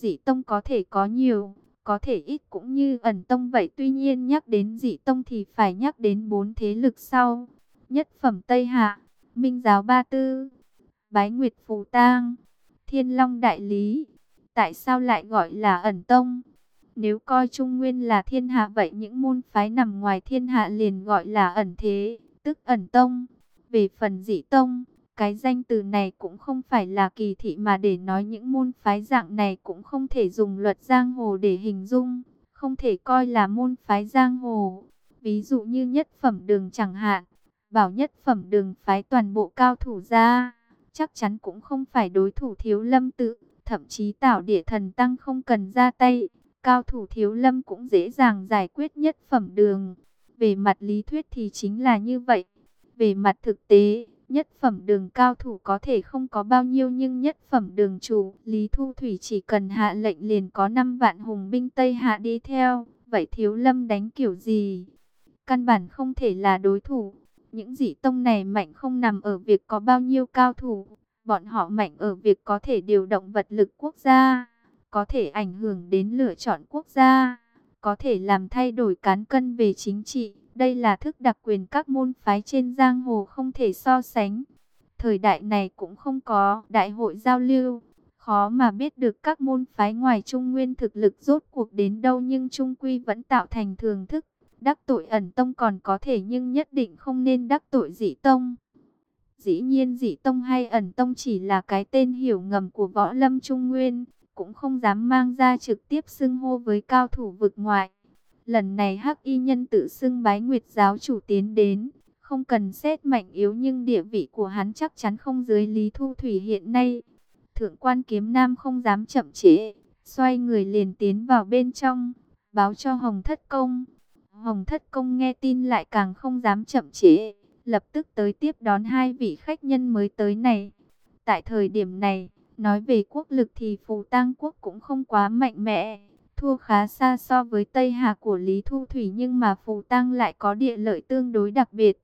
dị tông có thể có nhiều, có thể ít cũng như ẩn tông vậy. Tuy nhiên nhắc đến dị tông thì phải nhắc đến bốn thế lực sau. Nhất phẩm Tây Hạ, Minh giáo Ba Tư, Bái Nguyệt Phù Tang, Thiên Long Đại Lý. Tại sao lại gọi là ẩn tông? Nếu coi Trung Nguyên là thiên hạ vậy những môn phái nằm ngoài thiên hạ liền gọi là ẩn thế, tức ẩn tông. Về phần dị tông, cái danh từ này cũng không phải là kỳ thị mà để nói những môn phái dạng này cũng không thể dùng luật giang hồ để hình dung, không thể coi là môn phái giang hồ. Ví dụ như nhất phẩm đường chẳng hạn, bảo nhất phẩm đường phái toàn bộ cao thủ ra, chắc chắn cũng không phải đối thủ thiếu lâm tự, thậm chí tạo địa thần tăng không cần ra tay, cao thủ thiếu lâm cũng dễ dàng giải quyết nhất phẩm đường. Về mặt lý thuyết thì chính là như vậy, về mặt thực tế Nhất phẩm đường cao thủ có thể không có bao nhiêu nhưng nhất phẩm đường chủ, Lý Thu Thủy chỉ cần hạ lệnh liền có 5 vạn hùng binh Tây Hạ đi theo. Vậy thiếu lâm đánh kiểu gì? Căn bản không thể là đối thủ. Những dị tông này mạnh không nằm ở việc có bao nhiêu cao thủ. Bọn họ mạnh ở việc có thể điều động vật lực quốc gia. Có thể ảnh hưởng đến lựa chọn quốc gia. Có thể làm thay đổi cán cân về chính trị đây là thức đặc quyền các môn phái trên giang hồ không thể so sánh. Thời đại này cũng không có đại hội giao lưu, khó mà biết được các môn phái ngoài Trung Nguyên thực lực rốt cuộc đến đâu nhưng Trung Quy vẫn tạo thành thường thức. Đắc tội ẩn tông còn có thể nhưng nhất định không nên đắc tội dị tông. Dĩ nhiên dị tông hay ẩn tông chỉ là cái tên hiểu ngầm của võ lâm Trung Nguyên, cũng không dám mang ra trực tiếp xưng hô với cao thủ vực ngoại. Lần này Hắc Y Nhân tự xưng bái nguyệt giáo chủ tiến đến, không cần xét mạnh yếu nhưng địa vị của hắn chắc chắn không dưới Lý Thu Thủy hiện nay. Thượng quan kiếm nam không dám chậm trễ, xoay người liền tiến vào bên trong, báo cho Hồng Thất Công. Hồng Thất Công nghe tin lại càng không dám chậm trễ, lập tức tới tiếp đón hai vị khách nhân mới tới này. Tại thời điểm này, nói về quốc lực thì Phù Tang quốc cũng không quá mạnh mẽ thua khá xa so với Tây Hà của Lý Thu Thủy nhưng mà Phù Tăng lại có địa lợi tương đối đặc biệt.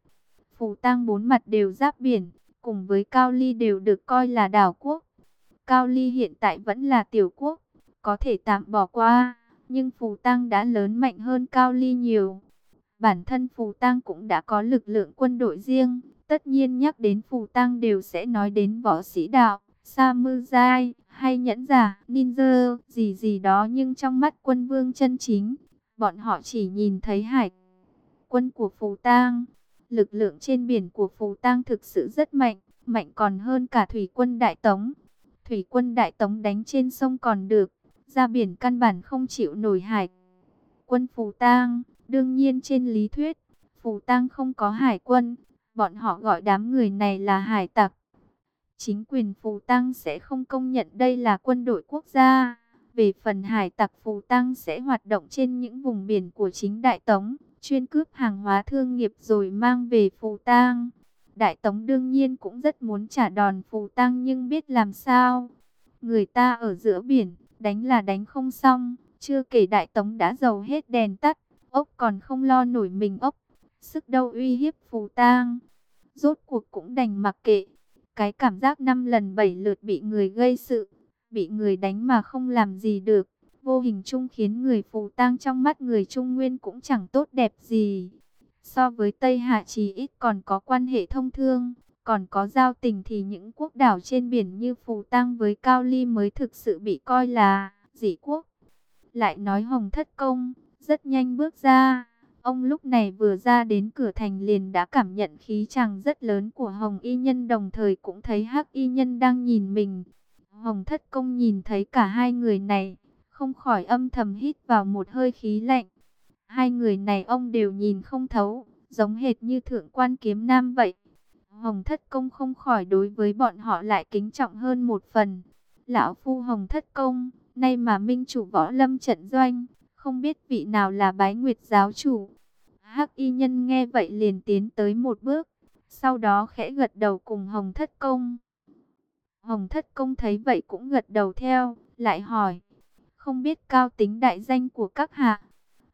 Phù Tăng bốn mặt đều giáp biển, cùng với Cao Ly đều được coi là đảo quốc. Cao Ly hiện tại vẫn là tiểu quốc, có thể tạm bỏ qua, nhưng Phù Tăng đã lớn mạnh hơn Cao Ly nhiều. Bản thân Phù Tăng cũng đã có lực lượng quân đội riêng, tất nhiên nhắc đến Phù Tăng đều sẽ nói đến võ sĩ đạo. Samurai hay nhẫn giả, ninja, gì gì đó nhưng trong mắt quân vương chân chính, bọn họ chỉ nhìn thấy hải quân của Phù Tang. Lực lượng trên biển của Phù Tang thực sự rất mạnh, mạnh còn hơn cả thủy quân Đại Tống. Thủy quân Đại Tống đánh trên sông còn được, ra biển căn bản không chịu nổi hải. Quân Phù Tang, đương nhiên trên lý thuyết, Phù Tang không có hải quân, bọn họ gọi đám người này là hải tặc. Chính quyền Phù Tăng sẽ không công nhận đây là quân đội quốc gia. Về phần hải tặc Phù Tăng sẽ hoạt động trên những vùng biển của chính Đại Tống, chuyên cướp hàng hóa thương nghiệp rồi mang về Phù Tăng. Đại Tống đương nhiên cũng rất muốn trả đòn Phù Tăng nhưng biết làm sao. Người ta ở giữa biển, đánh là đánh không xong, chưa kể Đại Tống đã dầu hết đèn tắt, ốc còn không lo nổi mình ốc. Sức đâu uy hiếp Phù Tăng. Rốt cuộc cũng đành mặc kệ cái cảm giác năm lần bảy lượt bị người gây sự, bị người đánh mà không làm gì được, vô hình chung khiến người phù tang trong mắt người Trung Nguyên cũng chẳng tốt đẹp gì. So với Tây Hạ chỉ ít còn có quan hệ thông thương, còn có giao tình thì những quốc đảo trên biển như Phù Tang với Cao Ly mới thực sự bị coi là dị quốc. Lại nói Hồng Thất Công, rất nhanh bước ra. Ông lúc này vừa ra đến cửa thành liền đã cảm nhận khí chàng rất lớn của Hồng Y Nhân đồng thời cũng thấy Hắc Y Nhân đang nhìn mình. Hồng Thất Công nhìn thấy cả hai người này, không khỏi âm thầm hít vào một hơi khí lạnh. Hai người này ông đều nhìn không thấu, giống hệt như thượng quan kiếm nam vậy. Hồng Thất Công không khỏi đối với bọn họ lại kính trọng hơn một phần. Lão Phu Hồng Thất Công, nay mà minh chủ võ lâm trận doanh, không biết vị nào là bái nguyệt giáo chủ. Hắc y nhân nghe vậy liền tiến tới một bước, sau đó khẽ gật đầu cùng Hồng Thất Công. Hồng Thất Công thấy vậy cũng gật đầu theo, lại hỏi, không biết cao tính đại danh của các hạ.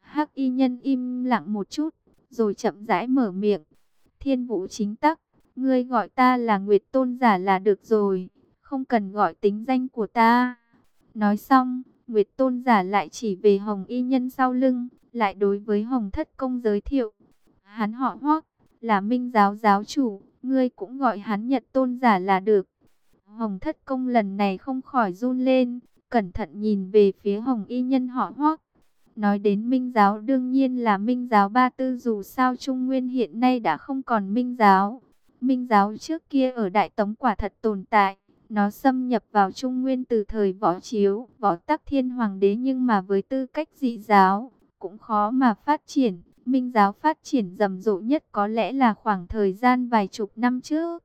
Hắc y nhân im lặng một chút, rồi chậm rãi mở miệng. Thiên vũ chính tắc, ngươi gọi ta là Nguyệt Tôn giả là được rồi, không cần gọi tính danh của ta. Nói xong, Nguyệt Tôn giả lại chỉ về Hồng Y Nhân sau lưng, lại đối với Hồng Thất Công giới thiệu. Hắn họ Hoắc, là Minh giáo giáo chủ, ngươi cũng gọi hắn Nhật Tôn giả là được. Hồng Thất Công lần này không khỏi run lên, cẩn thận nhìn về phía Hồng Y Nhân họ Hoắc. Nói đến Minh giáo đương nhiên là Minh giáo Ba Tư dù sao Trung Nguyên hiện nay đã không còn Minh giáo. Minh giáo trước kia ở Đại Tống quả thật tồn tại. Nó xâm nhập vào Trung Nguyên từ thời võ chiếu, võ tắc thiên hoàng đế nhưng mà với tư cách dị giáo, cũng khó mà phát triển. Minh giáo phát triển rầm rộ nhất có lẽ là khoảng thời gian vài chục năm trước.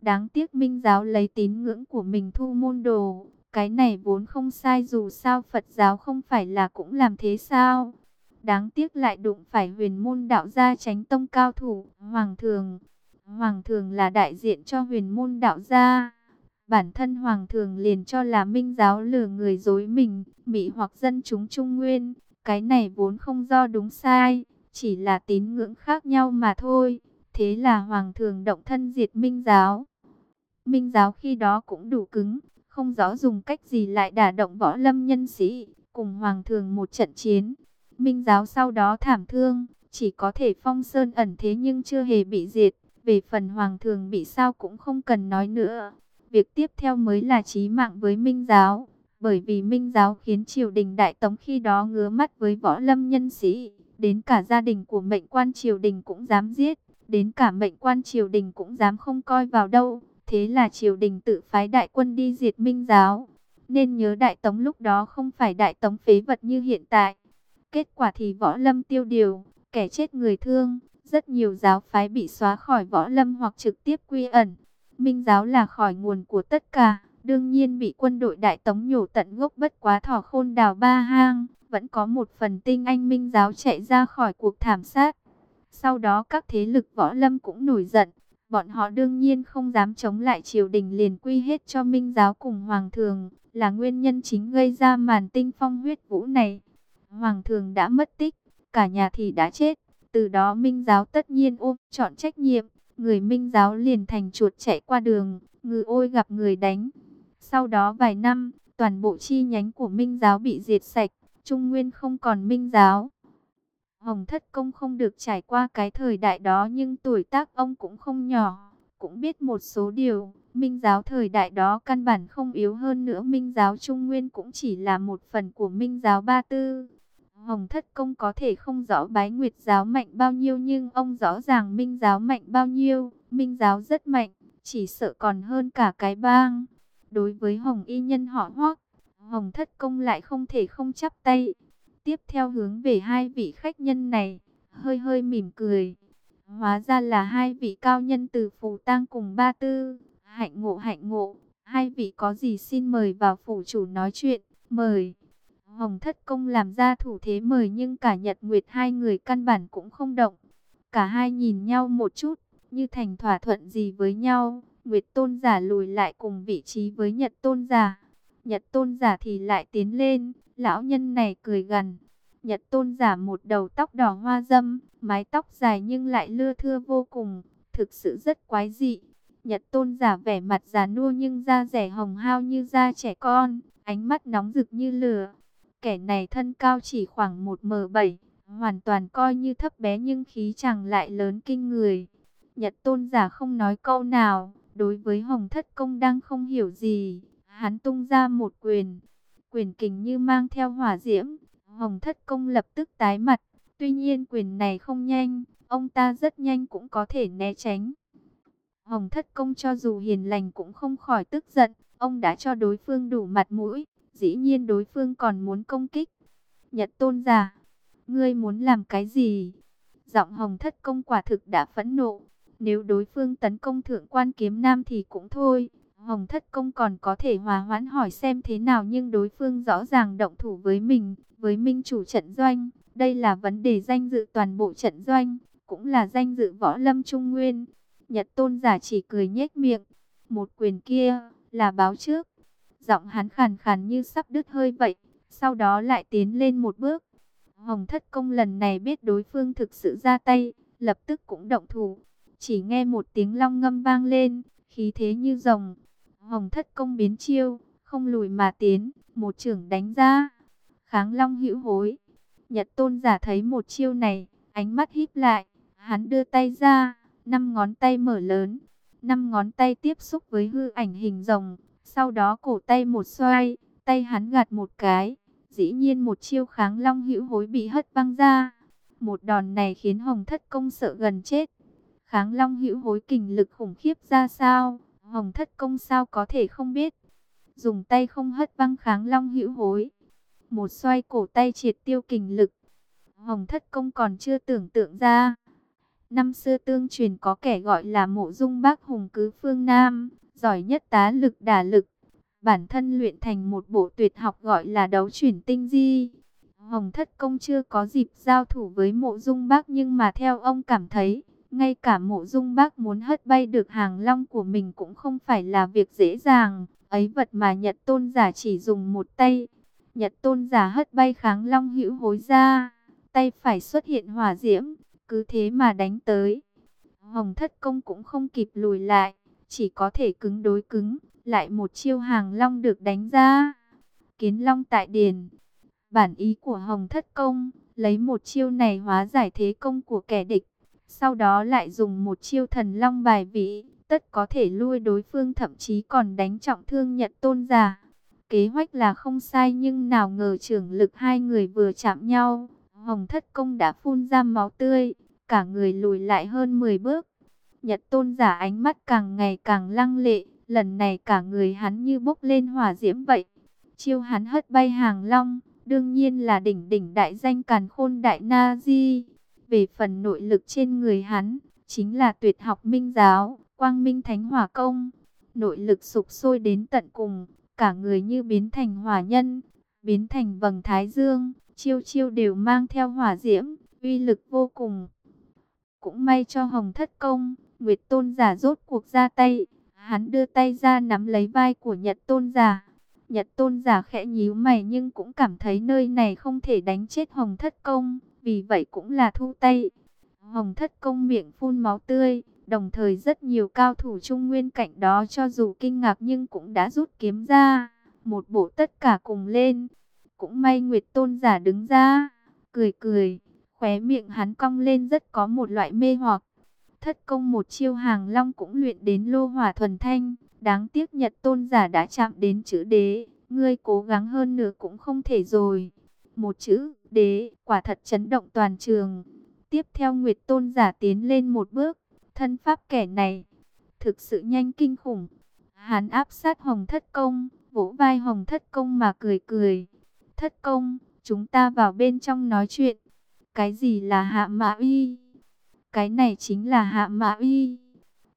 Đáng tiếc Minh giáo lấy tín ngưỡng của mình thu môn đồ. Cái này vốn không sai dù sao Phật giáo không phải là cũng làm thế sao. Đáng tiếc lại đụng phải huyền môn đạo gia tránh tông cao thủ, Hoàng Thường. Hoàng Thường là đại diện cho huyền môn đạo gia. Bản thân Hoàng Thường liền cho là minh giáo lừa người dối mình, mỹ hoặc dân chúng Trung Nguyên. Cái này vốn không do đúng sai, chỉ là tín ngưỡng khác nhau mà thôi. Thế là Hoàng Thường động thân diệt minh giáo. Minh giáo khi đó cũng đủ cứng, không rõ dùng cách gì lại đả động võ lâm nhân sĩ, cùng Hoàng Thường một trận chiến. Minh giáo sau đó thảm thương, chỉ có thể phong sơn ẩn thế nhưng chưa hề bị diệt. Về phần Hoàng Thường bị sao cũng không cần nói nữa. Việc tiếp theo mới là chí mạng với Minh giáo. Bởi vì Minh giáo khiến triều đình Đại Tống khi đó ngứa mắt với võ lâm nhân sĩ. Đến cả gia đình của mệnh quan triều đình cũng dám giết. Đến cả mệnh quan triều đình cũng dám không coi vào đâu. Thế là triều đình tự phái đại quân đi diệt Minh giáo. Nên nhớ Đại Tống lúc đó không phải Đại Tống phế vật như hiện tại. Kết quả thì võ lâm tiêu điều, kẻ chết người thương. Rất nhiều giáo phái bị xóa khỏi võ lâm hoặc trực tiếp quy ẩn. Minh giáo là khỏi nguồn của tất cả, đương nhiên bị quân đội Đại Tống nhổ tận gốc bất quá thỏ khôn đào ba hang, vẫn có một phần tinh anh Minh giáo chạy ra khỏi cuộc thảm sát. Sau đó các thế lực võ lâm cũng nổi giận, bọn họ đương nhiên không dám chống lại triều đình liền quy hết cho Minh giáo cùng Hoàng thường, là nguyên nhân chính gây ra màn tinh phong huyết vũ này. Hoàng thường đã mất tích, cả nhà thì đã chết, từ đó Minh giáo tất nhiên ôm chọn trách nhiệm người minh giáo liền thành chuột chạy qua đường, ngư ôi gặp người đánh. Sau đó vài năm, toàn bộ chi nhánh của minh giáo bị diệt sạch, Trung Nguyên không còn minh giáo. Hồng Thất Công không được trải qua cái thời đại đó nhưng tuổi tác ông cũng không nhỏ, cũng biết một số điều. Minh giáo thời đại đó căn bản không yếu hơn nữa Minh giáo Trung Nguyên cũng chỉ là một phần của Minh giáo Ba Tư. Hồng Thất Công có thể không rõ bái nguyệt giáo mạnh bao nhiêu nhưng ông rõ ràng minh giáo mạnh bao nhiêu. Minh giáo rất mạnh, chỉ sợ còn hơn cả cái bang. Đối với Hồng Y Nhân họ hoác, Hồng Thất Công lại không thể không chắp tay. Tiếp theo hướng về hai vị khách nhân này, hơi hơi mỉm cười. Hóa ra là hai vị cao nhân từ Phù Tang cùng Ba Tư. Hạnh ngộ hạnh ngộ, hai vị có gì xin mời vào phủ chủ nói chuyện, mời. Hồng Thất Công làm ra thủ thế mời nhưng cả Nhật Nguyệt hai người căn bản cũng không động. Cả hai nhìn nhau một chút, như thành thỏa thuận gì với nhau. Nguyệt Tôn giả lùi lại cùng vị trí với Nhật Tôn giả. Nhật Tôn giả thì lại tiến lên, lão nhân này cười gần. Nhật Tôn giả một đầu tóc đỏ hoa dâm, mái tóc dài nhưng lại lưa thưa vô cùng, thực sự rất quái dị. Nhật Tôn giả vẻ mặt già nua nhưng da rẻ hồng hao như da trẻ con, ánh mắt nóng rực như lửa. Kẻ này thân cao chỉ khoảng 1m7, hoàn toàn coi như thấp bé nhưng khí chàng lại lớn kinh người. Nhật tôn giả không nói câu nào, đối với Hồng Thất Công đang không hiểu gì. Hắn tung ra một quyền, quyền kình như mang theo hỏa diễm. Hồng Thất Công lập tức tái mặt, tuy nhiên quyền này không nhanh, ông ta rất nhanh cũng có thể né tránh. Hồng Thất Công cho dù hiền lành cũng không khỏi tức giận, ông đã cho đối phương đủ mặt mũi, Dĩ nhiên đối phương còn muốn công kích. Nhật tôn giả, ngươi muốn làm cái gì? Giọng hồng thất công quả thực đã phẫn nộ. Nếu đối phương tấn công thượng quan kiếm nam thì cũng thôi. Hồng thất công còn có thể hòa hoãn hỏi xem thế nào nhưng đối phương rõ ràng động thủ với mình, với minh chủ trận doanh. Đây là vấn đề danh dự toàn bộ trận doanh, cũng là danh dự võ lâm trung nguyên. Nhật tôn giả chỉ cười nhếch miệng. Một quyền kia là báo trước. Giọng hắn khàn khàn như sắp đứt hơi vậy, sau đó lại tiến lên một bước. Hồng thất công lần này biết đối phương thực sự ra tay, lập tức cũng động thủ. Chỉ nghe một tiếng long ngâm vang lên, khí thế như rồng. Hồng thất công biến chiêu, không lùi mà tiến, một trưởng đánh ra. Kháng Long hữu hối. Nhật tôn giả thấy một chiêu này, ánh mắt híp lại, hắn đưa tay ra, năm ngón tay mở lớn, năm ngón tay tiếp xúc với hư ảnh hình rồng, sau đó cổ tay một xoay, tay hắn gạt một cái, dĩ nhiên một chiêu kháng long hữu hối bị hất văng ra. Một đòn này khiến Hồng Thất Công sợ gần chết. Kháng long hữu hối kình lực khủng khiếp ra sao, Hồng Thất Công sao có thể không biết. Dùng tay không hất văng kháng long hữu hối. Một xoay cổ tay triệt tiêu kình lực. Hồng Thất Công còn chưa tưởng tượng ra. Năm xưa tương truyền có kẻ gọi là mộ dung bác hùng cứ phương Nam, giỏi nhất tá lực đả lực. Bản thân luyện thành một bộ tuyệt học gọi là đấu chuyển tinh di. Hồng Thất Công chưa có dịp giao thủ với mộ dung bác nhưng mà theo ông cảm thấy, ngay cả mộ dung bác muốn hất bay được hàng long của mình cũng không phải là việc dễ dàng. Ấy vật mà Nhật Tôn giả chỉ dùng một tay. Nhật Tôn giả hất bay kháng long hữu hối ra, tay phải xuất hiện hỏa diễm, cứ thế mà đánh tới. Hồng Thất Công cũng không kịp lùi lại, chỉ có thể cứng đối cứng, lại một chiêu hàng long được đánh ra. Kiến long tại điền. Bản ý của Hồng Thất Công, lấy một chiêu này hóa giải thế công của kẻ địch. Sau đó lại dùng một chiêu thần long bài vị, tất có thể lui đối phương thậm chí còn đánh trọng thương nhận tôn giả. Kế hoạch là không sai nhưng nào ngờ trưởng lực hai người vừa chạm nhau. Hồng Thất Công đã phun ra máu tươi, cả người lùi lại hơn 10 bước. Nhật tôn giả ánh mắt càng ngày càng lăng lệ, lần này cả người hắn như bốc lên hỏa diễm vậy. Chiêu hắn hất bay hàng long, đương nhiên là đỉnh đỉnh đại danh càn khôn đại na di. Về phần nội lực trên người hắn, chính là tuyệt học minh giáo, quang minh thánh hỏa công. Nội lực sụp sôi đến tận cùng, cả người như biến thành hỏa nhân, biến thành vầng thái dương, chiêu chiêu đều mang theo hỏa diễm, uy lực vô cùng. Cũng may cho Hồng Thất Công, Nguyệt Tôn giả rốt cuộc ra tay, hắn đưa tay ra nắm lấy vai của Nhật Tôn giả. Nhật Tôn giả khẽ nhíu mày nhưng cũng cảm thấy nơi này không thể đánh chết Hồng Thất Công, vì vậy cũng là thu tay. Hồng Thất Công miệng phun máu tươi, đồng thời rất nhiều cao thủ trung nguyên cạnh đó cho dù kinh ngạc nhưng cũng đã rút kiếm ra, một bộ tất cả cùng lên. Cũng may Nguyệt Tôn giả đứng ra, cười cười, khóe miệng hắn cong lên rất có một loại mê hoặc. Thất công một chiêu hàng long cũng luyện đến lô hỏa thuần thanh, đáng tiếc Nhật Tôn giả đã chạm đến chữ đế, ngươi cố gắng hơn nữa cũng không thể rồi. Một chữ đế quả thật chấn động toàn trường. Tiếp theo Nguyệt Tôn giả tiến lên một bước, thân pháp kẻ này thực sự nhanh kinh khủng. Hắn áp sát Hồng Thất Công, vỗ vai Hồng Thất Công mà cười cười. Thất công, chúng ta vào bên trong nói chuyện. Cái gì là hạ mã uy? Cái này chính là hạ mã uy.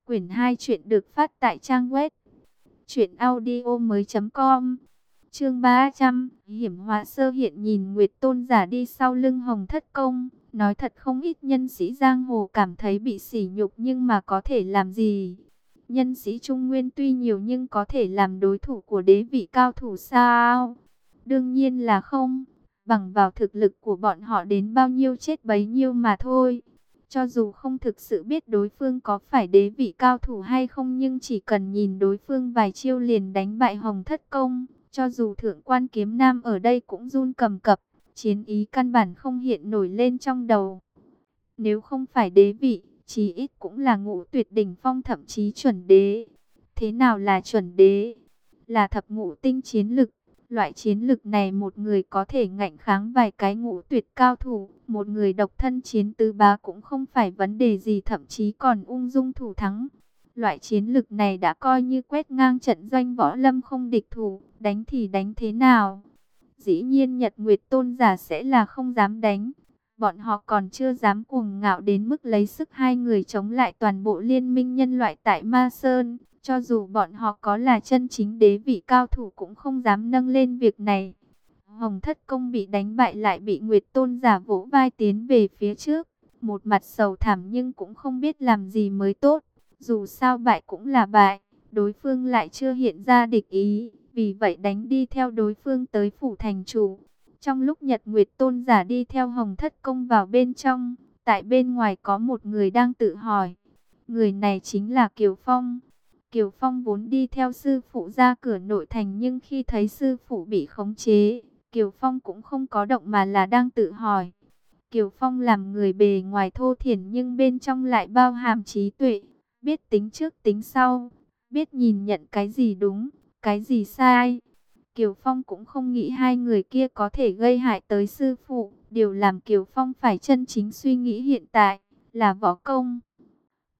Quyển 2 chuyện được phát tại trang web. Chuyện audio mới com. Chương 300, hiểm hòa sơ hiện nhìn Nguyệt Tôn giả đi sau lưng Hồng Thất Công. Nói thật không ít nhân sĩ giang hồ cảm thấy bị sỉ nhục nhưng mà có thể làm gì? Nhân sĩ Trung Nguyên tuy nhiều nhưng có thể làm đối thủ của đế vị cao thủ sao? Đương nhiên là không, bằng vào thực lực của bọn họ đến bao nhiêu chết bấy nhiêu mà thôi. Cho dù không thực sự biết đối phương có phải đế vị cao thủ hay không nhưng chỉ cần nhìn đối phương vài chiêu liền đánh bại hồng thất công. Cho dù thượng quan kiếm nam ở đây cũng run cầm cập, chiến ý căn bản không hiện nổi lên trong đầu. Nếu không phải đế vị, chí ít cũng là ngũ tuyệt đỉnh phong thậm chí chuẩn đế. Thế nào là chuẩn đế? Là thập ngũ tinh chiến lực, Loại chiến lực này một người có thể ngạnh kháng vài cái ngũ tuyệt cao thủ, một người độc thân chiến tứ bá cũng không phải vấn đề gì thậm chí còn ung dung thủ thắng. Loại chiến lực này đã coi như quét ngang trận doanh võ lâm không địch thủ, đánh thì đánh thế nào? Dĩ nhiên Nhật Nguyệt Tôn giả sẽ là không dám đánh. Bọn họ còn chưa dám cuồng ngạo đến mức lấy sức hai người chống lại toàn bộ liên minh nhân loại tại Ma Sơn. Cho dù bọn họ có là chân chính đế vị cao thủ cũng không dám nâng lên việc này. Hồng thất công bị đánh bại lại bị Nguyệt Tôn giả vỗ vai tiến về phía trước. Một mặt sầu thảm nhưng cũng không biết làm gì mới tốt. Dù sao bại cũng là bại, đối phương lại chưa hiện ra địch ý. Vì vậy đánh đi theo đối phương tới phủ thành chủ. Trong lúc Nhật Nguyệt Tôn giả đi theo Hồng Thất Công vào bên trong, tại bên ngoài có một người đang tự hỏi. Người này chính là Kiều Phong. Kiều Phong vốn đi theo sư phụ ra cửa nội thành nhưng khi thấy sư phụ bị khống chế, Kiều Phong cũng không có động mà là đang tự hỏi. Kiều Phong làm người bề ngoài thô thiển nhưng bên trong lại bao hàm trí tuệ, biết tính trước tính sau, biết nhìn nhận cái gì đúng, cái gì sai. Kiều Phong cũng không nghĩ hai người kia có thể gây hại tới sư phụ. Điều làm Kiều Phong phải chân chính suy nghĩ hiện tại là võ công.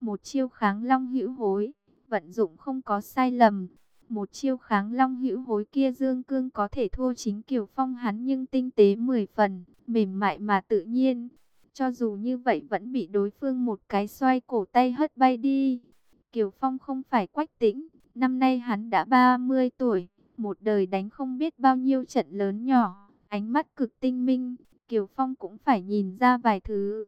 Một chiêu kháng long hữu hối, vận dụng không có sai lầm. Một chiêu kháng long hữu hối kia Dương Cương có thể thua chính Kiều Phong hắn nhưng tinh tế 10 phần, mềm mại mà tự nhiên. Cho dù như vậy vẫn bị đối phương một cái xoay cổ tay hất bay đi. Kiều Phong không phải quách tĩnh, năm nay hắn đã 30 tuổi, một đời đánh không biết bao nhiêu trận lớn nhỏ, ánh mắt cực tinh minh, Kiều Phong cũng phải nhìn ra vài thứ.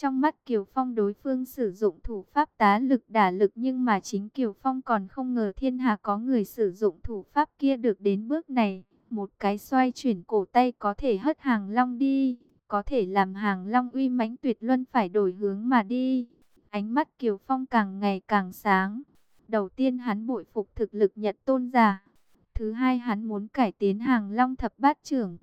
Trong mắt Kiều Phong đối phương sử dụng thủ pháp tá lực đả lực nhưng mà chính Kiều Phong còn không ngờ thiên hạ có người sử dụng thủ pháp kia được đến bước này. Một cái xoay chuyển cổ tay có thể hất hàng long đi, có thể làm hàng long uy mãnh tuyệt luân phải đổi hướng mà đi. Ánh mắt Kiều Phong càng ngày càng sáng. Đầu tiên hắn bội phục thực lực nhật tôn giả. Thứ hai hắn muốn cải tiến hàng long thập bát trưởng.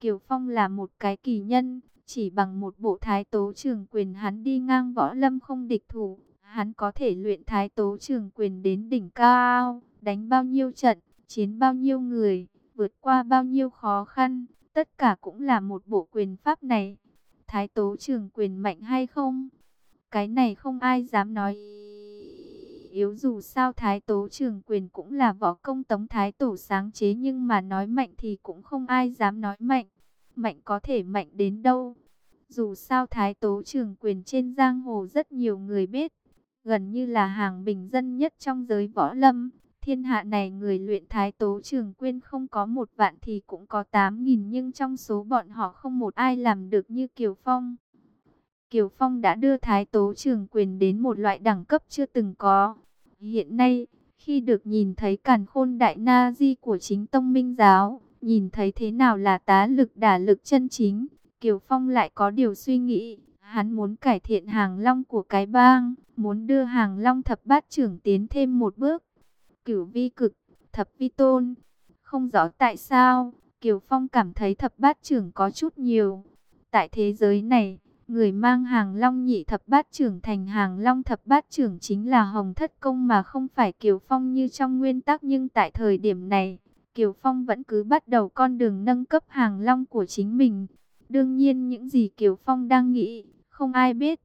Kiều Phong là một cái kỳ nhân, chỉ bằng một bộ thái tố trường quyền hắn đi ngang võ lâm không địch thủ. Hắn có thể luyện thái tố trường quyền đến đỉnh cao, đánh bao nhiêu trận, chiến bao nhiêu người, vượt qua bao nhiêu khó khăn, tất cả cũng là một bộ quyền pháp này. Thái tố trường quyền mạnh hay không? Cái này không ai dám nói yếu dù sao Thái Tố Trường Quyền cũng là võ công Tống Thái Tổ sáng chế nhưng mà nói mạnh thì cũng không ai dám nói mạnh. Mạnh có thể mạnh đến đâu. Dù sao Thái Tố Trường Quyền trên giang hồ rất nhiều người biết. Gần như là hàng bình dân nhất trong giới võ lâm. Thiên hạ này người luyện Thái Tố Trường Quyền không có một vạn thì cũng có tám nghìn nhưng trong số bọn họ không một ai làm được như Kiều Phong. Kiều Phong đã đưa Thái Tố Trường Quyền đến một loại đẳng cấp chưa từng có. Hiện nay, khi được nhìn thấy càn khôn đại na di của chính tông minh giáo, nhìn thấy thế nào là tá lực đả lực chân chính, Kiều Phong lại có điều suy nghĩ. Hắn muốn cải thiện hàng long của cái bang, muốn đưa hàng long thập bát trưởng tiến thêm một bước. Cửu vi cực, thập vi tôn. Không rõ tại sao, Kiều Phong cảm thấy thập bát trưởng có chút nhiều. Tại thế giới này, Người mang hàng long nhị thập bát trưởng thành hàng long thập bát trưởng chính là Hồng Thất Công mà không phải Kiều Phong như trong nguyên tắc nhưng tại thời điểm này, Kiều Phong vẫn cứ bắt đầu con đường nâng cấp hàng long của chính mình. Đương nhiên những gì Kiều Phong đang nghĩ, không ai biết.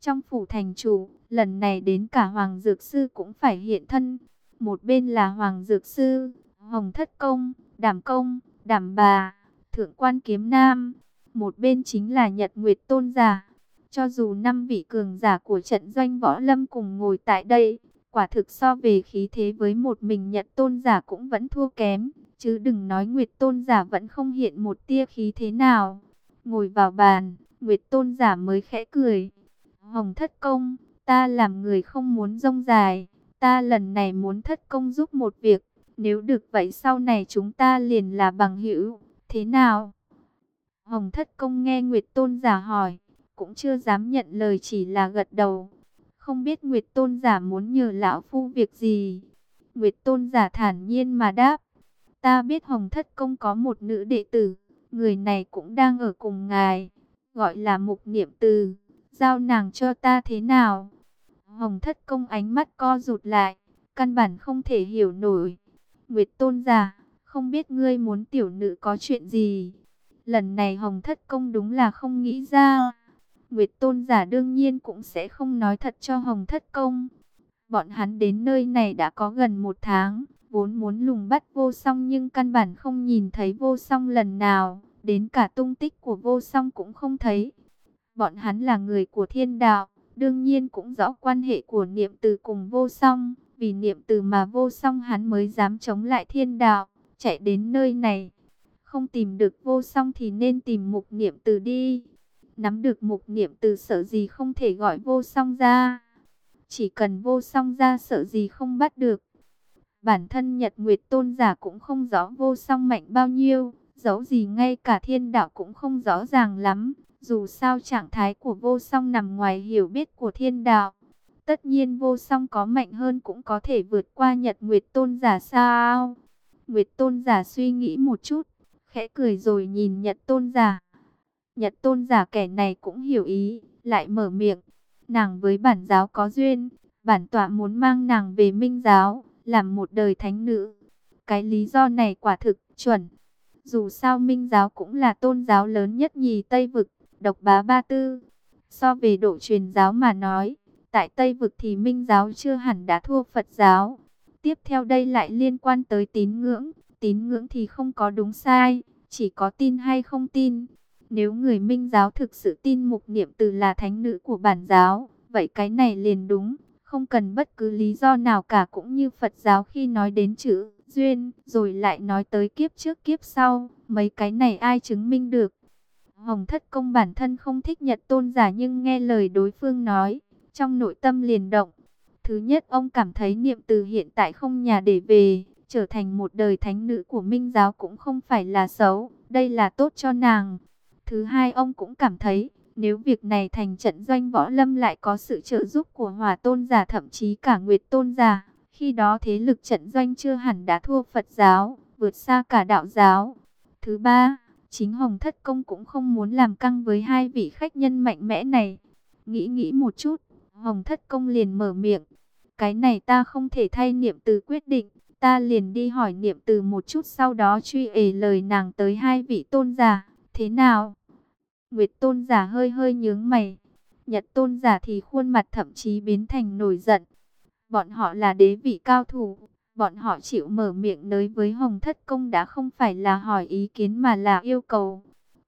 Trong phủ thành chủ, lần này đến cả Hoàng Dược Sư cũng phải hiện thân. Một bên là Hoàng Dược Sư, Hồng Thất Công, Đảm Công, Đảm Bà, Thượng Quan Kiếm Nam một bên chính là Nhật Nguyệt Tôn giả. Cho dù năm vị cường giả của trận doanh võ lâm cùng ngồi tại đây, quả thực so về khí thế với một mình nhận Tôn giả cũng vẫn thua kém, chứ đừng nói Nguyệt Tôn giả vẫn không hiện một tia khí thế nào. Ngồi vào bàn, Nguyệt Tôn giả mới khẽ cười. Hồng thất công, ta làm người không muốn rông dài, ta lần này muốn thất công giúp một việc, nếu được vậy sau này chúng ta liền là bằng hữu, thế nào? Hồng Thất Công nghe Nguyệt Tôn giả hỏi, cũng chưa dám nhận lời chỉ là gật đầu. Không biết Nguyệt Tôn giả muốn nhờ lão phu việc gì. Nguyệt Tôn giả thản nhiên mà đáp. Ta biết Hồng Thất Công có một nữ đệ tử, người này cũng đang ở cùng ngài, gọi là Mục Niệm Từ. Giao nàng cho ta thế nào? Hồng Thất Công ánh mắt co rụt lại, căn bản không thể hiểu nổi. Nguyệt Tôn giả, không biết ngươi muốn tiểu nữ có chuyện gì? Lần này Hồng Thất Công đúng là không nghĩ ra. Nguyệt Tôn giả đương nhiên cũng sẽ không nói thật cho Hồng Thất Công. Bọn hắn đến nơi này đã có gần một tháng, vốn muốn lùng bắt vô song nhưng căn bản không nhìn thấy vô song lần nào, đến cả tung tích của vô song cũng không thấy. Bọn hắn là người của thiên đạo, đương nhiên cũng rõ quan hệ của niệm từ cùng vô song, vì niệm từ mà vô song hắn mới dám chống lại thiên đạo, chạy đến nơi này không tìm được vô song thì nên tìm mục niệm từ đi. Nắm được mục niệm từ sợ gì không thể gọi vô song ra. Chỉ cần vô song ra sợ gì không bắt được. Bản thân Nhật Nguyệt Tôn giả cũng không rõ vô song mạnh bao nhiêu. Dẫu gì ngay cả thiên đạo cũng không rõ ràng lắm. Dù sao trạng thái của vô song nằm ngoài hiểu biết của thiên đạo. Tất nhiên vô song có mạnh hơn cũng có thể vượt qua nhật nguyệt tôn giả sao? Nguyệt tôn giả suy nghĩ một chút, khẽ cười rồi nhìn nhật tôn giả. Nhật tôn giả kẻ này cũng hiểu ý, lại mở miệng. Nàng với bản giáo có duyên, bản tọa muốn mang nàng về minh giáo, làm một đời thánh nữ. Cái lý do này quả thực, chuẩn. Dù sao minh giáo cũng là tôn giáo lớn nhất nhì Tây Vực, độc bá ba tư. So về độ truyền giáo mà nói, tại Tây Vực thì minh giáo chưa hẳn đã thua Phật giáo. Tiếp theo đây lại liên quan tới tín ngưỡng. Tín ngưỡng thì không có đúng sai, chỉ có tin hay không tin. Nếu người minh giáo thực sự tin mục niệm từ là thánh nữ của bản giáo, vậy cái này liền đúng, không cần bất cứ lý do nào cả cũng như Phật giáo khi nói đến chữ duyên, rồi lại nói tới kiếp trước kiếp sau, mấy cái này ai chứng minh được. Hồng thất công bản thân không thích nhật tôn giả nhưng nghe lời đối phương nói, trong nội tâm liền động. Thứ nhất ông cảm thấy niệm từ hiện tại không nhà để về, trở thành một đời thánh nữ của minh giáo cũng không phải là xấu, đây là tốt cho nàng. Thứ hai ông cũng cảm thấy, nếu việc này thành trận doanh võ lâm lại có sự trợ giúp của hòa tôn giả thậm chí cả nguyệt tôn giả, khi đó thế lực trận doanh chưa hẳn đã thua Phật giáo, vượt xa cả đạo giáo. Thứ ba, chính Hồng Thất Công cũng không muốn làm căng với hai vị khách nhân mạnh mẽ này. Nghĩ nghĩ một chút, Hồng Thất Công liền mở miệng. Cái này ta không thể thay niệm từ quyết định, ta liền đi hỏi niệm từ một chút sau đó truy ể lời nàng tới hai vị tôn giả. Thế nào? Nguyệt tôn giả hơi hơi nhướng mày. Nhật tôn giả thì khuôn mặt thậm chí biến thành nổi giận. Bọn họ là đế vị cao thủ. Bọn họ chịu mở miệng nới với Hồng Thất Công đã không phải là hỏi ý kiến mà là yêu cầu.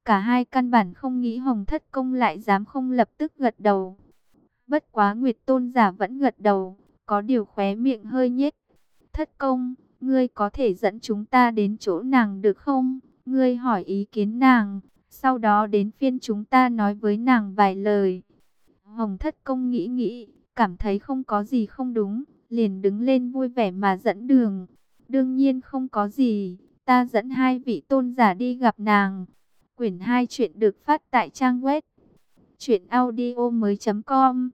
Cả hai căn bản không nghĩ Hồng Thất Công lại dám không lập tức gật đầu. Bất quá Nguyệt Tôn giả vẫn gật đầu, có điều khóe miệng hơi nhếch. Thất Công, ngươi có thể dẫn chúng ta đến chỗ nàng được không? Ngươi hỏi ý kiến nàng, sau đó đến phiên chúng ta nói với nàng vài lời. Hồng Thất Công nghĩ nghĩ, cảm thấy không có gì không đúng, liền đứng lên vui vẻ mà dẫn đường. Đương nhiên không có gì, ta dẫn hai vị tôn giả đi gặp nàng. Quyển 2 chuyện được phát tại trang web truyệnaudiomoi.com.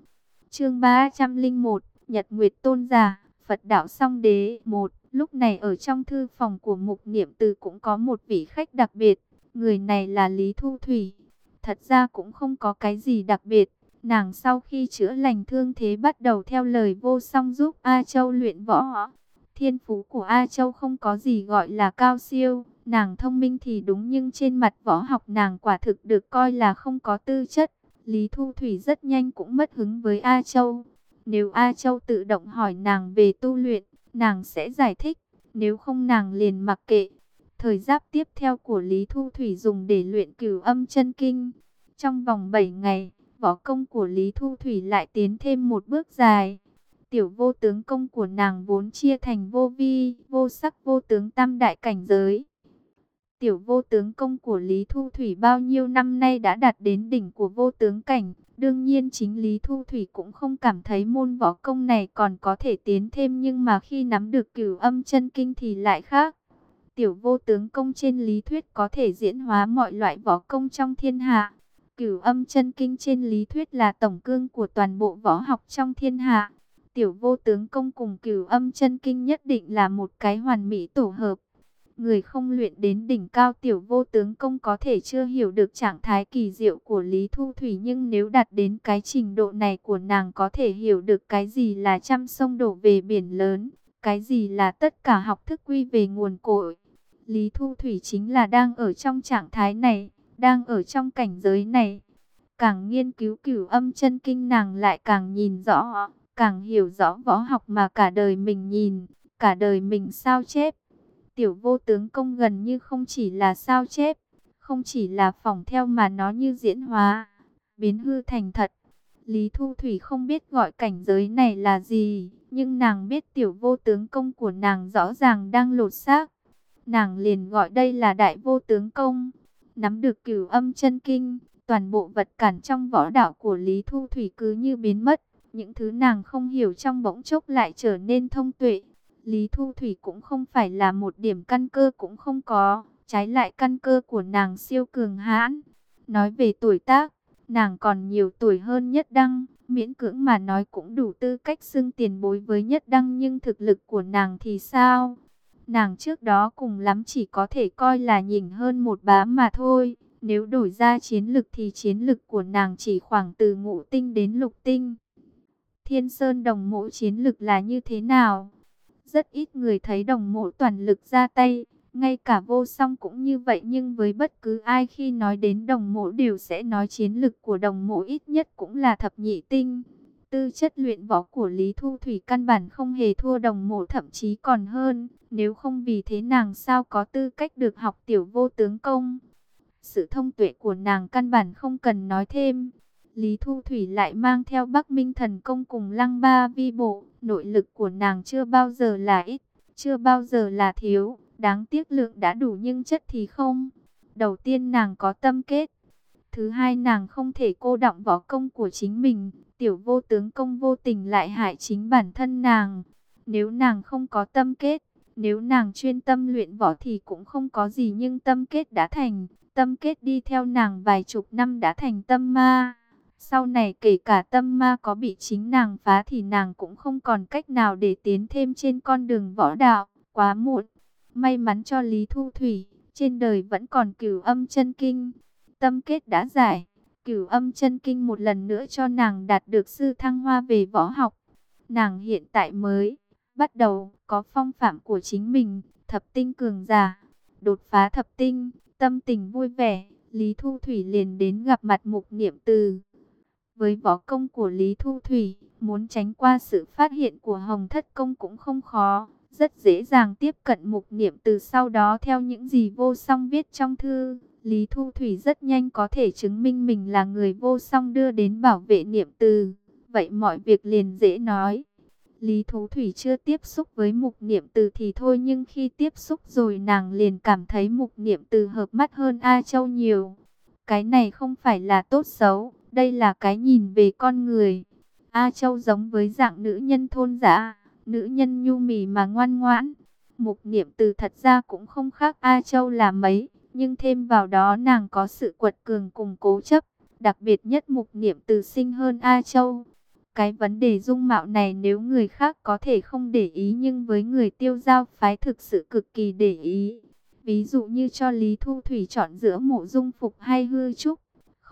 Chương 301, Nhật Nguyệt tôn giả, Phật đạo song đế 1. Lúc này ở trong thư phòng của Mục Niệm Từ cũng có một vị khách đặc biệt, người này là Lý Thu Thủy. Thật ra cũng không có cái gì đặc biệt, Nàng sau khi chữa lành thương thế bắt đầu theo lời vô song giúp A Châu luyện võ. Thiên phú của A Châu không có gì gọi là cao siêu. Nàng thông minh thì đúng nhưng trên mặt võ học nàng quả thực được coi là không có tư chất. Lý Thu Thủy rất nhanh cũng mất hứng với A Châu. Nếu A Châu tự động hỏi nàng về tu luyện, nàng sẽ giải thích. Nếu không nàng liền mặc kệ. Thời giáp tiếp theo của Lý Thu Thủy dùng để luyện cửu âm chân kinh. Trong vòng 7 ngày, võ công của Lý Thu Thủy lại tiến thêm một bước dài. Tiểu vô tướng công của nàng vốn chia thành vô vi, vô sắc vô tướng tam đại cảnh giới. Tiểu vô tướng công của Lý Thu Thủy bao nhiêu năm nay đã đạt đến đỉnh của vô tướng cảnh. Đương nhiên chính Lý Thu Thủy cũng không cảm thấy môn võ công này còn có thể tiến thêm nhưng mà khi nắm được cửu âm chân kinh thì lại khác. Tiểu vô tướng công trên lý thuyết có thể diễn hóa mọi loại võ công trong thiên hạ. Cửu âm chân kinh trên lý thuyết là tổng cương của toàn bộ võ học trong thiên hạ. Tiểu vô tướng công cùng cửu âm chân kinh nhất định là một cái hoàn mỹ tổ hợp. Người không luyện đến đỉnh cao tiểu vô tướng công có thể chưa hiểu được trạng thái kỳ diệu của Lý Thu Thủy nhưng nếu đạt đến cái trình độ này của nàng có thể hiểu được cái gì là trăm sông đổ về biển lớn, cái gì là tất cả học thức quy về nguồn cội. Lý Thu Thủy chính là đang ở trong trạng thái này đang ở trong cảnh giới này. Càng nghiên cứu cửu âm chân kinh nàng lại càng nhìn rõ, càng hiểu rõ võ học mà cả đời mình nhìn, cả đời mình sao chép. Tiểu vô tướng công gần như không chỉ là sao chép, không chỉ là phỏng theo mà nó như diễn hóa, biến hư thành thật. Lý Thu Thủy không biết gọi cảnh giới này là gì, nhưng nàng biết tiểu vô tướng công của nàng rõ ràng đang lột xác. Nàng liền gọi đây là đại vô tướng công. Nắm được cửu âm chân kinh, toàn bộ vật cản trong võ đạo của Lý Thu Thủy cứ như biến mất. Những thứ nàng không hiểu trong bỗng chốc lại trở nên thông tuệ. Lý Thu Thủy cũng không phải là một điểm căn cơ cũng không có, trái lại căn cơ của nàng siêu cường hãn. Nói về tuổi tác, Nàng còn nhiều tuổi hơn Nhất Đăng, miễn cưỡng mà nói cũng đủ tư cách xưng tiền bối với Nhất Đăng nhưng thực lực của nàng thì sao? Nàng trước đó cùng lắm chỉ có thể coi là nhỉnh hơn một bá mà thôi. Nếu đổi ra chiến lực thì chiến lực của nàng chỉ khoảng từ ngũ tinh đến lục tinh. Thiên Sơn đồng mộ chiến lực là như thế nào? Rất ít người thấy đồng mộ toàn lực ra tay, ngay cả vô song cũng như vậy nhưng với bất cứ ai khi nói đến đồng mộ đều sẽ nói chiến lực của đồng mộ ít nhất cũng là thập nhị tinh. Tư chất luyện võ của Lý Thu Thủy căn bản không hề thua đồng mộ thậm chí còn hơn, nếu không vì thế nàng sao có tư cách được học tiểu vô tướng công. Sự thông tuệ của nàng căn bản không cần nói thêm. Lý Thu Thủy lại mang theo Bắc Minh thần công cùng lăng ba vi bộ, nội lực của nàng chưa bao giờ là ít, chưa bao giờ là thiếu, đáng tiếc lượng đã đủ nhưng chất thì không. Đầu tiên nàng có tâm kết, thứ hai nàng không thể cô động võ công của chính mình, tiểu vô tướng công vô tình lại hại chính bản thân nàng. Nếu nàng không có tâm kết, nếu nàng chuyên tâm luyện võ thì cũng không có gì nhưng tâm kết đã thành, tâm kết đi theo nàng vài chục năm đã thành tâm ma. Sau này kể cả tâm ma có bị chính nàng phá thì nàng cũng không còn cách nào để tiến thêm trên con đường võ đạo, quá muộn. May mắn cho Lý Thu Thủy, trên đời vẫn còn cửu âm chân kinh, tâm kết đã giải. Cửu âm chân kinh một lần nữa cho nàng đạt được sư thăng hoa về võ học. Nàng hiện tại mới bắt đầu có phong phạm của chính mình, thập tinh cường giả, đột phá thập tinh, tâm tình vui vẻ, Lý Thu Thủy liền đến gặp mặt mục niệm từ. Với võ công của Lý Thu Thủy, muốn tránh qua sự phát hiện của Hồng Thất Công cũng không khó, rất dễ dàng tiếp cận mục niệm từ sau đó theo những gì vô song viết trong thư. Lý Thu Thủy rất nhanh có thể chứng minh mình là người vô song đưa đến bảo vệ niệm từ, vậy mọi việc liền dễ nói. Lý Thú Thủy chưa tiếp xúc với mục niệm từ thì thôi nhưng khi tiếp xúc rồi nàng liền cảm thấy mục niệm từ hợp mắt hơn A Châu nhiều. Cái này không phải là tốt xấu, đây là cái nhìn về con người. A Châu giống với dạng nữ nhân thôn giả, nữ nhân nhu mì mà ngoan ngoãn. Mục niệm từ thật ra cũng không khác A Châu là mấy, nhưng thêm vào đó nàng có sự quật cường cùng cố chấp. Đặc biệt nhất mục niệm từ sinh hơn A Châu. Cái vấn đề dung mạo này nếu người khác có thể không để ý nhưng với người tiêu giao phái thực sự cực kỳ để ý. Ví dụ như cho Lý Thu Thủy chọn giữa mộ dung phục hay hư trúc.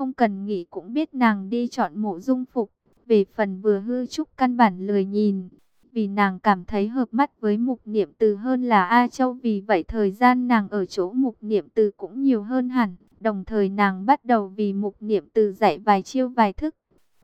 Không cần nghĩ cũng biết nàng đi chọn mộ dung phục. Về phần vừa hư trúc căn bản lười nhìn. Vì nàng cảm thấy hợp mắt với mục niệm từ hơn là A Châu. Vì vậy thời gian nàng ở chỗ mục niệm từ cũng nhiều hơn hẳn. Đồng thời nàng bắt đầu vì mục niệm từ dạy vài chiêu vài thức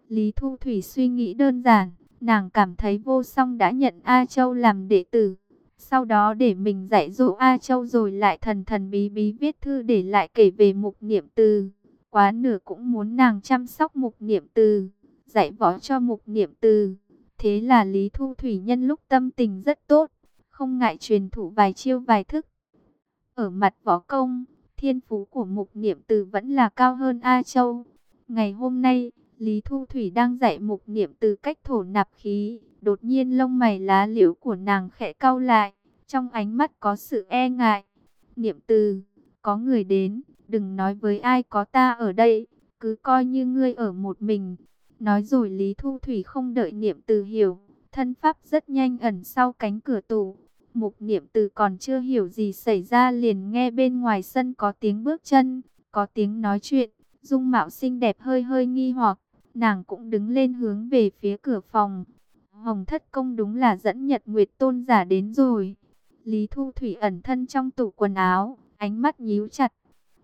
Lý Thu Thủy suy nghĩ đơn giản, nàng cảm thấy vô song đã nhận A Châu làm đệ tử. Sau đó để mình dạy dỗ A Châu rồi lại thần thần bí bí viết thư để lại kể về mục niệm từ. Quá nửa cũng muốn nàng chăm sóc mục niệm từ, dạy võ cho mục niệm từ. Thế là Lý Thu Thủy nhân lúc tâm tình rất tốt, không ngại truyền thủ vài chiêu vài thức. Ở mặt võ công, thiên phú của mục niệm từ vẫn là cao hơn A Châu. Ngày hôm nay, Lý Thu Thủy đang dạy mục niệm từ cách thổ nạp khí. Đột nhiên lông mày lá liễu của nàng khẽ cau lại. Trong ánh mắt có sự e ngại. Niệm từ, có người đến, đừng nói với ai có ta ở đây. Cứ coi như ngươi ở một mình. Nói rồi Lý Thu Thủy không đợi niệm từ hiểu. Thân pháp rất nhanh ẩn sau cánh cửa tủ. Mục niệm từ còn chưa hiểu gì xảy ra liền nghe bên ngoài sân có tiếng bước chân, có tiếng nói chuyện. Dung mạo xinh đẹp hơi hơi nghi hoặc nàng cũng đứng lên hướng về phía cửa phòng. Hồng thất công đúng là dẫn nhật nguyệt tôn giả đến rồi. Lý Thu Thủy ẩn thân trong tủ quần áo, ánh mắt nhíu chặt.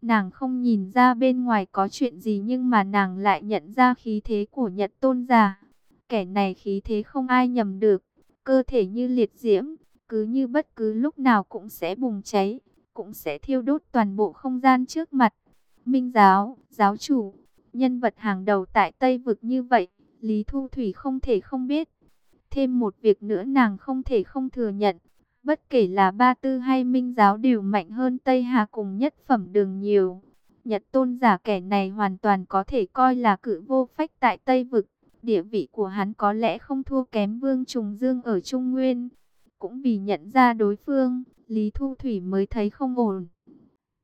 Nàng không nhìn ra bên ngoài có chuyện gì nhưng mà nàng lại nhận ra khí thế của nhật tôn giả. Kẻ này khí thế không ai nhầm được, cơ thể như liệt diễm, cứ như bất cứ lúc nào cũng sẽ bùng cháy, cũng sẽ thiêu đốt toàn bộ không gian trước mặt. Minh giáo, giáo chủ, Nhân vật hàng đầu tại Tây Vực như vậy, Lý Thu Thủy không thể không biết. Thêm một việc nữa nàng không thể không thừa nhận. Bất kể là Ba Tư hay Minh Giáo đều mạnh hơn Tây Hà cùng nhất phẩm đường nhiều. Nhật tôn giả kẻ này hoàn toàn có thể coi là cự vô phách tại Tây Vực. Địa vị của hắn có lẽ không thua kém Vương Trùng Dương ở Trung Nguyên. Cũng vì nhận ra đối phương, Lý Thu Thủy mới thấy không ổn.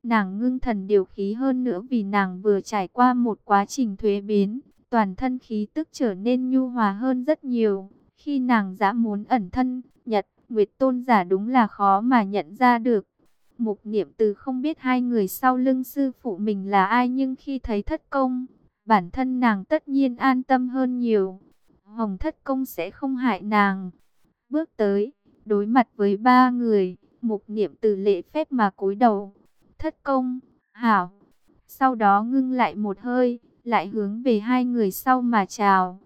Nàng ngưng thần điều khí hơn nữa vì nàng vừa trải qua một quá trình thuế biến, toàn thân khí tức trở nên nhu hòa hơn rất nhiều. Khi nàng dã muốn ẩn thân, nguyệt tôn giả đúng là khó mà nhận ra được. Mục niệm từ không biết hai người sau lưng sư phụ mình là ai nhưng khi thấy thất công, bản thân nàng tất nhiên an tâm hơn nhiều. Hồng thất công sẽ không hại nàng. Bước tới, đối mặt với ba người, mục niệm từ lễ phép mà cúi đầu. Thất công, hảo. Sau đó ngưng lại một hơi, lại hướng về hai người sau mà chào.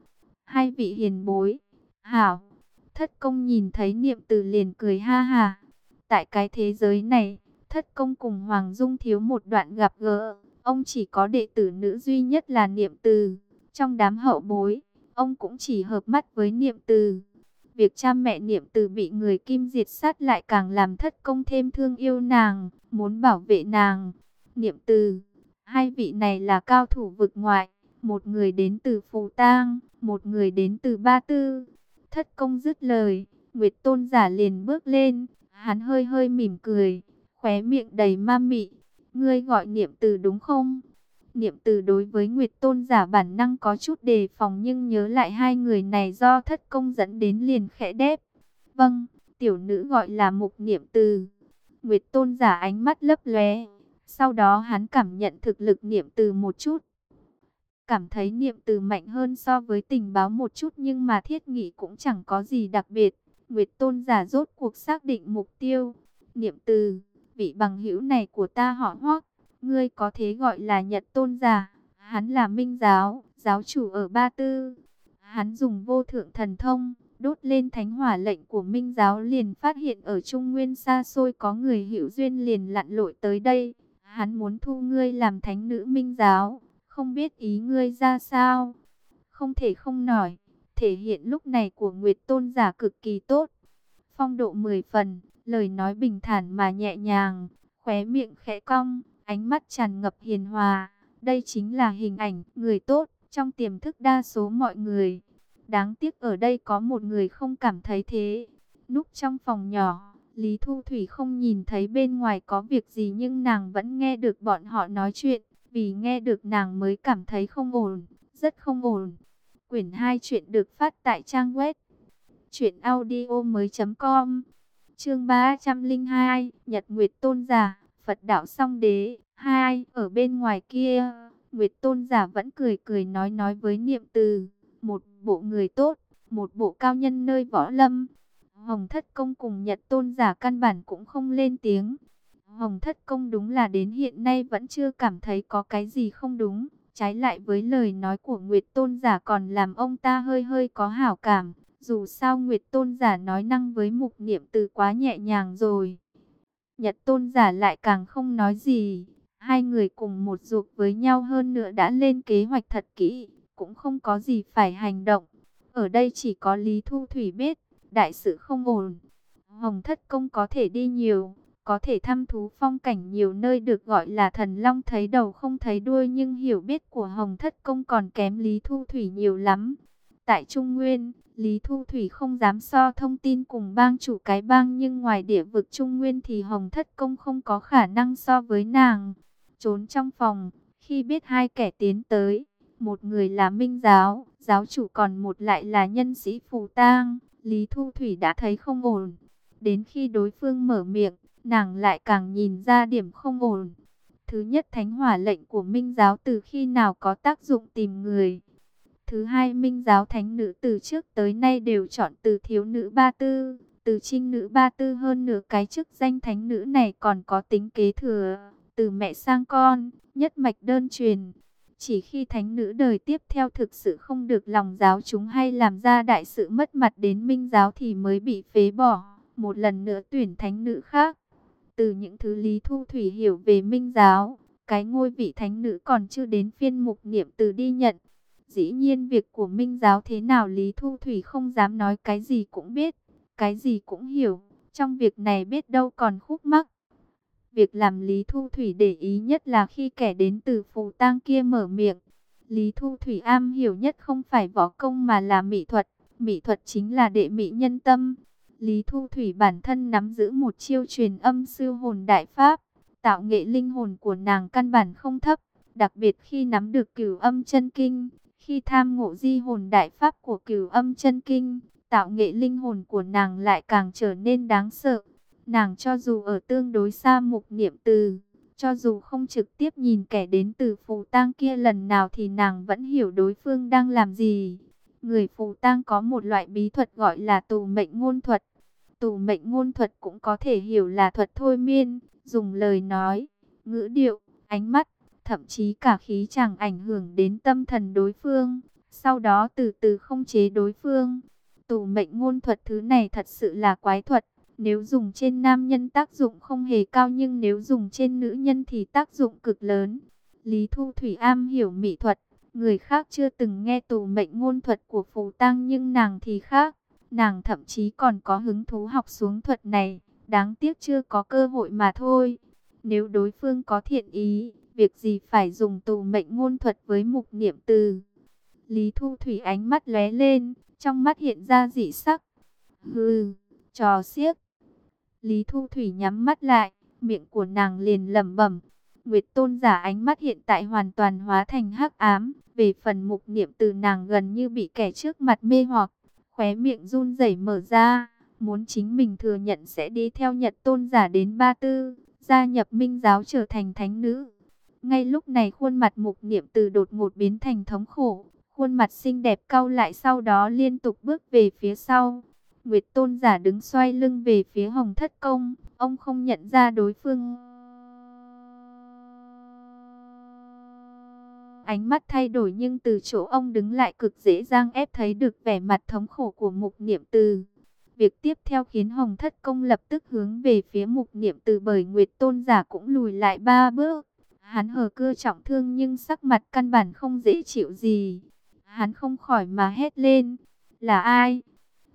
Hai vị hiền bối, hảo. Thất công nhìn thấy niệm từ liền cười ha hà. Tại cái thế giới này, thất công cùng Hoàng Dung thiếu một đoạn gặp gỡ. Ông chỉ có đệ tử nữ duy nhất là niệm từ. Trong đám hậu bối, ông cũng chỉ hợp mắt với niệm từ. Việc cha mẹ niệm từ bị người kim diệt sát lại càng làm thất công thêm thương yêu nàng, muốn bảo vệ nàng. Niệm từ, hai vị này là cao thủ vực ngoại, một người đến từ Phù Tang, một người đến từ Ba Tư. Thất công dứt lời, Nguyệt Tôn giả liền bước lên, hắn hơi hơi mỉm cười, khóe miệng đầy ma mị. Ngươi gọi niệm từ đúng không? Niệm từ đối với Nguyệt Tôn giả bản năng có chút đề phòng nhưng nhớ lại hai người này do thất công dẫn đến liền khẽ đép. Vâng, tiểu nữ gọi là mục niệm từ. Nguyệt Tôn giả ánh mắt lấp lóe. Sau đó hắn cảm nhận thực lực niệm từ một chút. Cảm thấy niệm từ mạnh hơn so với tình báo một chút nhưng mà thiết nghị cũng chẳng có gì đặc biệt. Nguyệt Tôn giả rốt cuộc xác định mục tiêu. Niệm từ, vị bằng hữu này của ta họ hoác Ngươi có thế gọi là Nhật Tôn giả. Hắn là Minh giáo, giáo chủ ở Ba Tư. Hắn dùng vô thượng thần thông, đốt lên thánh hỏa lệnh của Minh giáo liền phát hiện ở Trung Nguyên xa xôi có người hữu duyên liền lặn lội tới đây. Hắn muốn thu ngươi làm thánh nữ Minh giáo, không biết ý ngươi ra sao. Không thể không nổi, thể hiện lúc này của Nguyệt Tôn giả cực kỳ tốt. Phong độ 10 phần, lời nói bình thản mà nhẹ nhàng, khóe miệng khẽ cong ánh mắt tràn ngập hiền hòa. Đây chính là hình ảnh người tốt trong tiềm thức đa số mọi người. Đáng tiếc ở đây có một người không cảm thấy thế. Núp trong phòng nhỏ, Lý Thu Thủy không nhìn thấy bên ngoài có việc gì nhưng nàng vẫn nghe được bọn họ nói chuyện. Vì nghe được nàng mới cảm thấy không ổn, rất không ổn. Quyển 2 chuyện được phát tại trang web chuyện audio mới.com Chương 302 Nhật Nguyệt Tôn Giả Phật đạo song đế, hai, ở bên ngoài kia, Nguyệt Tôn giả vẫn cười cười nói nói với niệm từ, một bộ người tốt, một bộ cao nhân nơi võ lâm. Hồng Thất Công cùng Nhật Tôn giả căn bản cũng không lên tiếng. Hồng Thất Công đúng là đến hiện nay vẫn chưa cảm thấy có cái gì không đúng. Trái lại với lời nói của Nguyệt Tôn giả còn làm ông ta hơi hơi có hảo cảm. Dù sao Nguyệt Tôn giả nói năng với mục niệm từ quá nhẹ nhàng rồi. Nhật tôn giả lại càng không nói gì. Hai người cùng một ruột với nhau hơn nữa đã lên kế hoạch thật kỹ, cũng không có gì phải hành động. Ở đây chỉ có Lý Thu Thủy biết, đại sự không ổn. Hồng Thất Công có thể đi nhiều, có thể thăm thú phong cảnh nhiều nơi được gọi là thần long thấy đầu không thấy đuôi nhưng hiểu biết của Hồng Thất Công còn kém Lý Thu Thủy nhiều lắm. Tại Trung Nguyên, Lý Thu Thủy không dám so thông tin cùng bang chủ cái bang nhưng ngoài địa vực Trung Nguyên thì Hồng Thất Công không có khả năng so với nàng. Trốn trong phòng, khi biết hai kẻ tiến tới, một người là Minh Giáo, giáo chủ còn một lại là nhân sĩ Phù Tang, Lý Thu Thủy đã thấy không ổn. Đến khi đối phương mở miệng, nàng lại càng nhìn ra điểm không ổn. Thứ nhất thánh hỏa lệnh của Minh Giáo từ khi nào có tác dụng tìm người Thứ hai minh giáo thánh nữ từ trước tới nay đều chọn từ thiếu nữ ba tư, từ trinh nữ ba tư hơn nửa cái chức danh thánh nữ này còn có tính kế thừa, từ mẹ sang con, nhất mạch đơn truyền. Chỉ khi thánh nữ đời tiếp theo thực sự không được lòng giáo chúng hay làm ra đại sự mất mặt đến minh giáo thì mới bị phế bỏ, một lần nữa tuyển thánh nữ khác. Từ những thứ Lý Thu Thủy hiểu về minh giáo, cái ngôi vị thánh nữ còn chưa đến phiên mục niệm từ đi nhận. Dĩ nhiên việc của Minh giáo thế nào Lý Thu Thủy không dám nói cái gì cũng biết, cái gì cũng hiểu. Trong việc này biết đâu còn khúc mắc. Việc làm Lý Thu Thủy để ý nhất là khi kẻ đến từ phù tang kia mở miệng. Lý Thu Thủy am hiểu nhất không phải võ công mà là mỹ thuật. Mỹ thuật chính là đệ mỹ nhân tâm. Lý Thu Thủy bản thân nắm giữ một chiêu truyền âm sư hồn đại pháp. tạo nghệ linh hồn của nàng căn bản không thấp, đặc biệt khi nắm được cửu âm chân kinh, khi tham ngộ di hồn đại pháp của cửu âm chân kinh, tạo nghệ linh hồn của nàng lại càng trở nên đáng sợ. Nàng cho dù ở tương đối xa mục niệm từ, cho dù không trực tiếp nhìn kẻ đến từ phù tang kia lần nào thì nàng vẫn hiểu đối phương đang làm gì. Người phù tang có một loại bí thuật gọi là tù mệnh ngôn thuật. Tù mệnh ngôn thuật cũng có thể hiểu là thuật thôi miên, dùng lời nói, ngữ điệu, ánh mắt, thậm chí cả khí chẳng ảnh hưởng đến tâm thần đối phương, sau đó từ từ không chế đối phương. Tù mệnh ngôn thuật thứ này thật sự là quái thuật, nếu dùng trên nam nhân tác dụng không hề cao nhưng nếu dùng trên nữ nhân thì tác dụng cực lớn. Lý Thu Thủy am hiểu mỹ thuật, người khác chưa từng nghe tù mệnh ngôn thuật của Phù Tăng nhưng nàng thì khác. Nàng thậm chí còn có hứng thú học xuống thuật này, đáng tiếc chưa có cơ hội mà thôi. Nếu đối phương có thiện ý, việc gì phải dùng tù mệnh ngôn thuật với mục niệm từ. Lý Thu Thủy ánh mắt lóe lên, trong mắt hiện ra dị sắc. Hừ, trò xiếc. Lý Thu Thủy nhắm mắt lại, miệng của nàng liền lẩm bẩm. Nguyệt Tôn giả ánh mắt hiện tại hoàn toàn hóa thành hắc ám, về phần mục niệm từ nàng gần như bị kẻ trước mặt mê hoặc, khóe miệng run rẩy mở ra, muốn chính mình thừa nhận sẽ đi theo Nhật Tôn giả đến Ba Tư, gia nhập Minh giáo trở thành thánh nữ. Ngay lúc này khuôn mặt mục niệm từ đột ngột biến thành thống khổ, khuôn mặt xinh đẹp cau lại sau đó liên tục bước về phía sau. Nguyệt tôn giả đứng xoay lưng về phía hồng thất công, ông không nhận ra đối phương. Ánh mắt thay đổi nhưng từ chỗ ông đứng lại cực dễ dàng ép thấy được vẻ mặt thống khổ của mục niệm từ. Việc tiếp theo khiến Hồng Thất Công lập tức hướng về phía mục niệm từ bởi Nguyệt Tôn giả cũng lùi lại ba bước. Hắn hờ cưa trọng thương nhưng sắc mặt căn bản không dễ chịu gì. Hắn không khỏi mà hét lên. Là ai?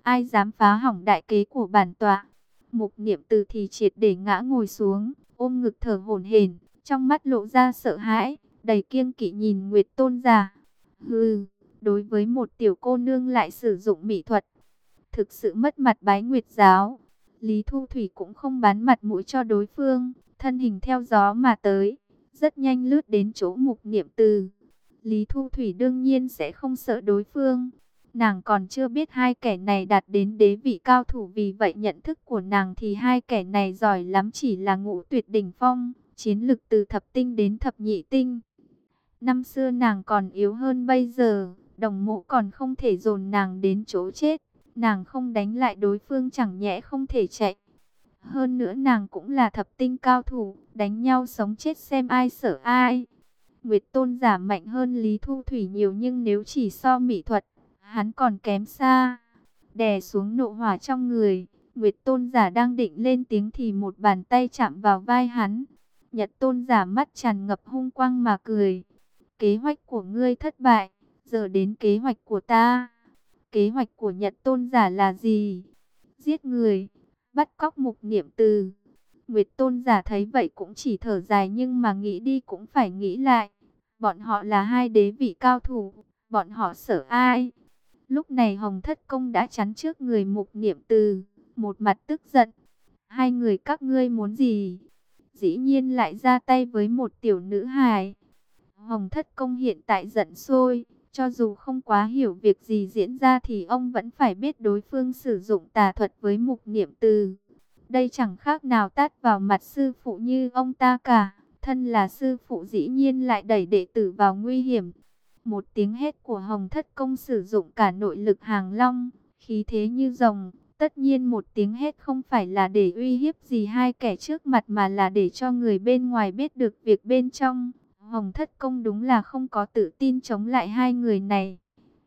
Ai dám phá hỏng đại kế của bản tọa? Mục niệm từ thì triệt để ngã ngồi xuống, ôm ngực thở hổn hển, trong mắt lộ ra sợ hãi, đầy kiêng kỵ nhìn Nguyệt Tôn giả. Hừ, đối với một tiểu cô nương lại sử dụng mỹ thuật, thực sự mất mặt bái Nguyệt giáo. Lý Thu Thủy cũng không bán mặt mũi cho đối phương, thân hình theo gió mà tới rất nhanh lướt đến chỗ mục niệm từ. Lý Thu Thủy đương nhiên sẽ không sợ đối phương. Nàng còn chưa biết hai kẻ này đạt đến đế vị cao thủ vì vậy nhận thức của nàng thì hai kẻ này giỏi lắm chỉ là ngũ tuyệt đỉnh phong, chiến lực từ thập tinh đến thập nhị tinh. Năm xưa nàng còn yếu hơn bây giờ, đồng mộ còn không thể dồn nàng đến chỗ chết. Nàng không đánh lại đối phương chẳng nhẽ không thể chạy. Hơn nữa nàng cũng là thập tinh cao thủ, đánh nhau sống chết xem ai sợ ai. Nguyệt Tôn giả mạnh hơn Lý Thu Thủy nhiều nhưng nếu chỉ so mỹ thuật, hắn còn kém xa. Đè xuống nộ hỏa trong người, Nguyệt Tôn giả đang định lên tiếng thì một bàn tay chạm vào vai hắn. Nhật Tôn giả mắt tràn ngập hung quang mà cười. Kế hoạch của ngươi thất bại, giờ đến kế hoạch của ta. Kế hoạch của Nhật Tôn giả là gì? Giết người bắt cóc mục niệm từ. Nguyệt tôn giả thấy vậy cũng chỉ thở dài nhưng mà nghĩ đi cũng phải nghĩ lại. Bọn họ là hai đế vị cao thủ, bọn họ sợ ai? Lúc này Hồng Thất Công đã chắn trước người mục niệm từ, một mặt tức giận. Hai người các ngươi muốn gì? Dĩ nhiên lại ra tay với một tiểu nữ hài. Hồng Thất Công hiện tại giận sôi cho dù không quá hiểu việc gì diễn ra thì ông vẫn phải biết đối phương sử dụng tà thuật với mục niệm từ. Đây chẳng khác nào tát vào mặt sư phụ như ông ta cả. Thân là sư phụ dĩ nhiên lại đẩy đệ tử vào nguy hiểm. Một tiếng hét của Hồng Thất Công sử dụng cả nội lực hàng long, khí thế như rồng. Tất nhiên một tiếng hét không phải là để uy hiếp gì hai kẻ trước mặt mà là để cho người bên ngoài biết được việc bên trong. Hồng Thất Công đúng là không có tự tin chống lại hai người này.